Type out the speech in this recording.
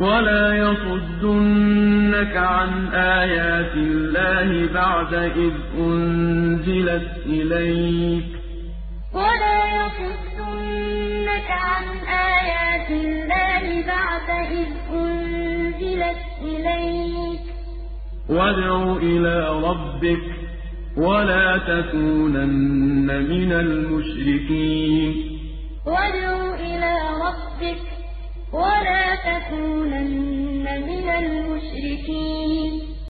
ولا يصدنك عن آيات الله بعد إذ أنزلت إليك ولا يصدنك عن آيات الله بعد إذ أنزلت إليك وادع إلى ربك ولا تكونن من المشركين. وادع إلى ربك ولا تكونن